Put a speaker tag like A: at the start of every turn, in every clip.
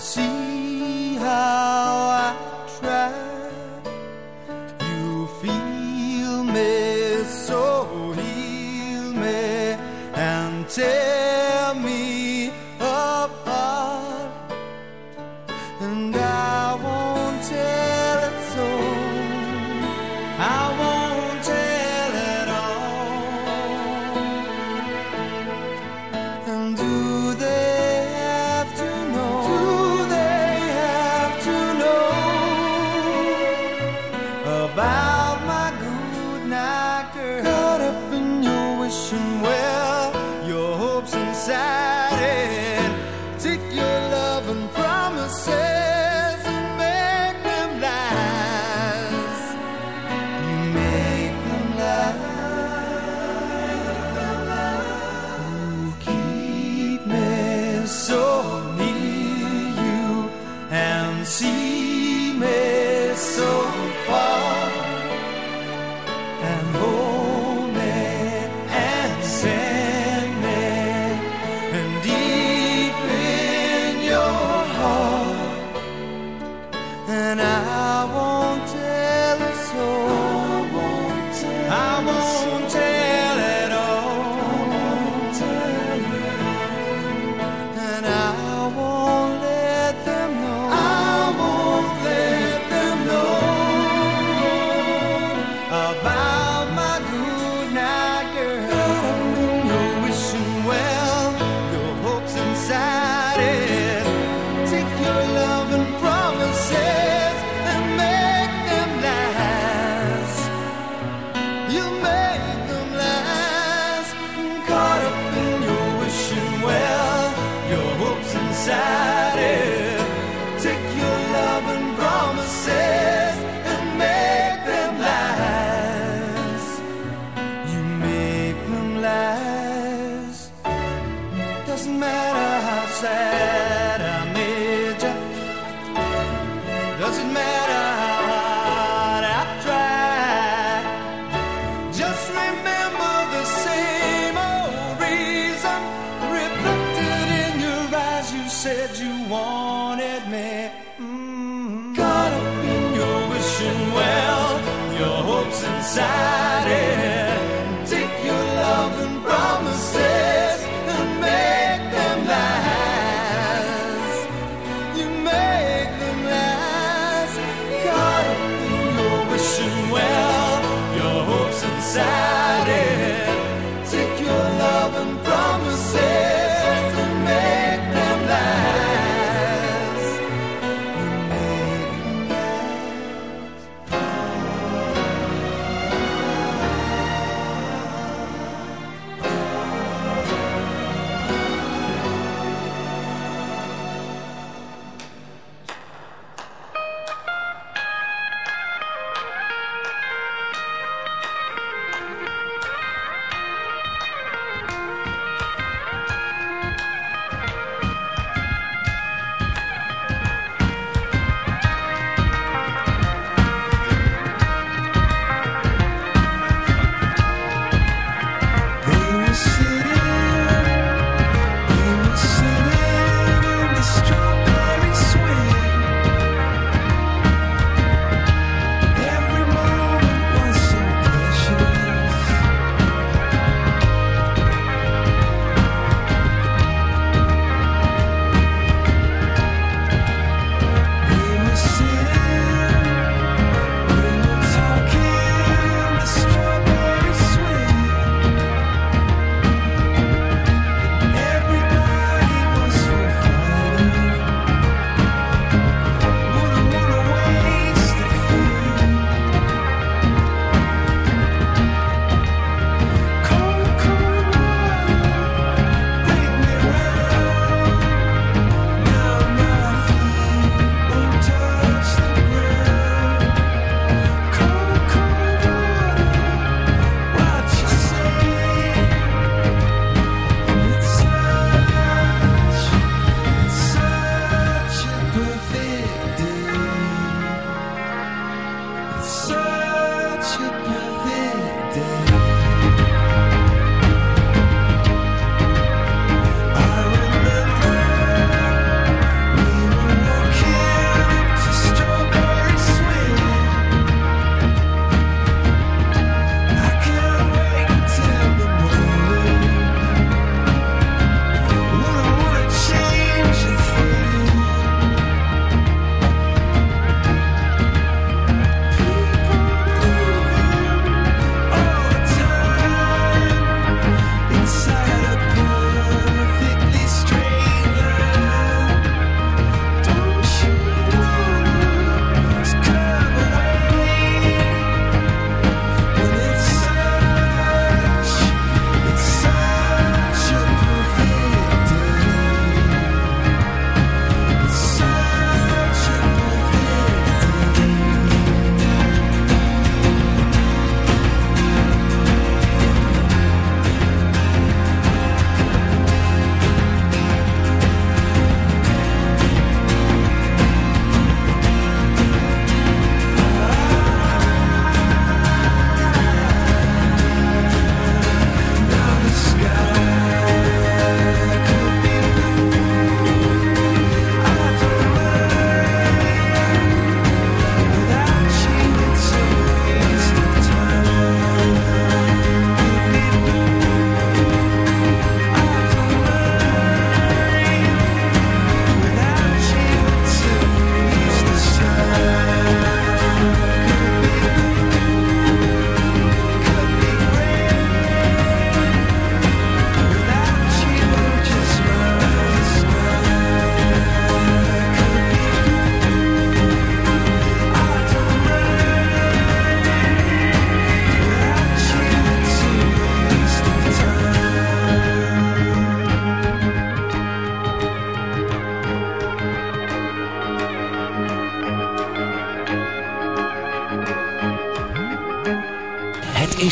A: Tear You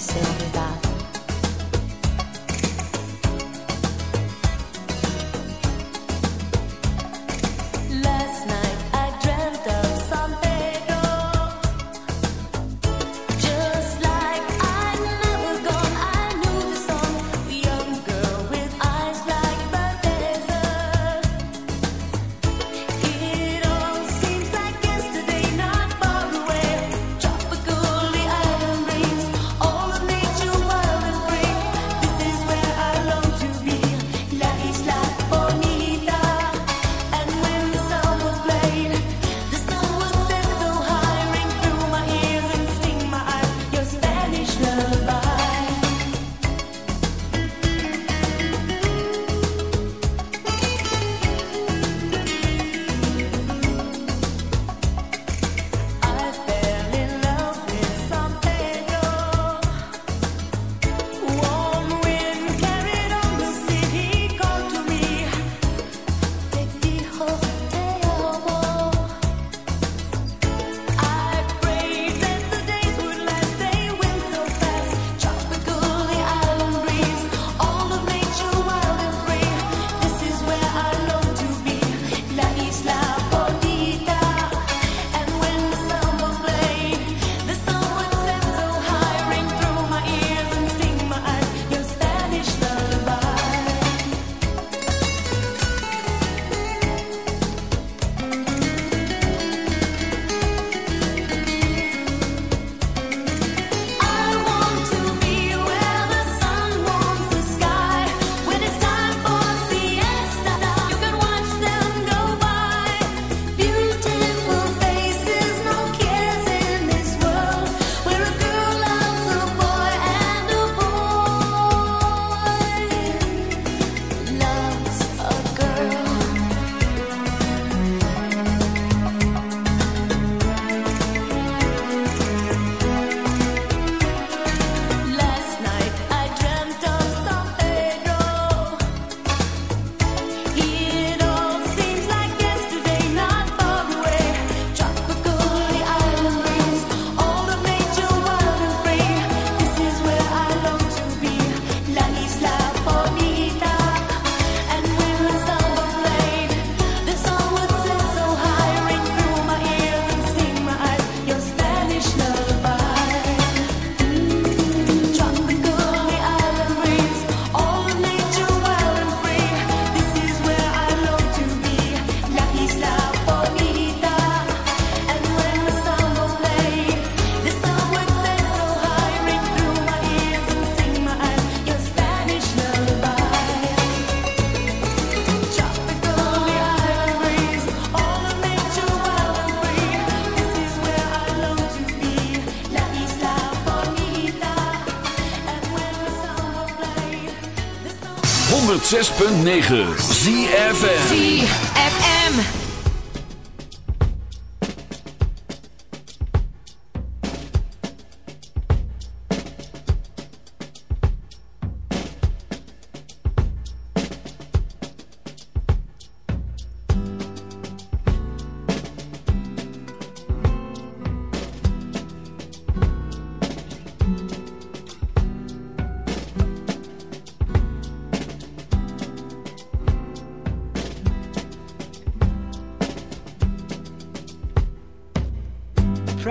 B: ¿Cómo
C: 106.9
B: ZFN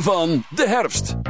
C: Van de herfst.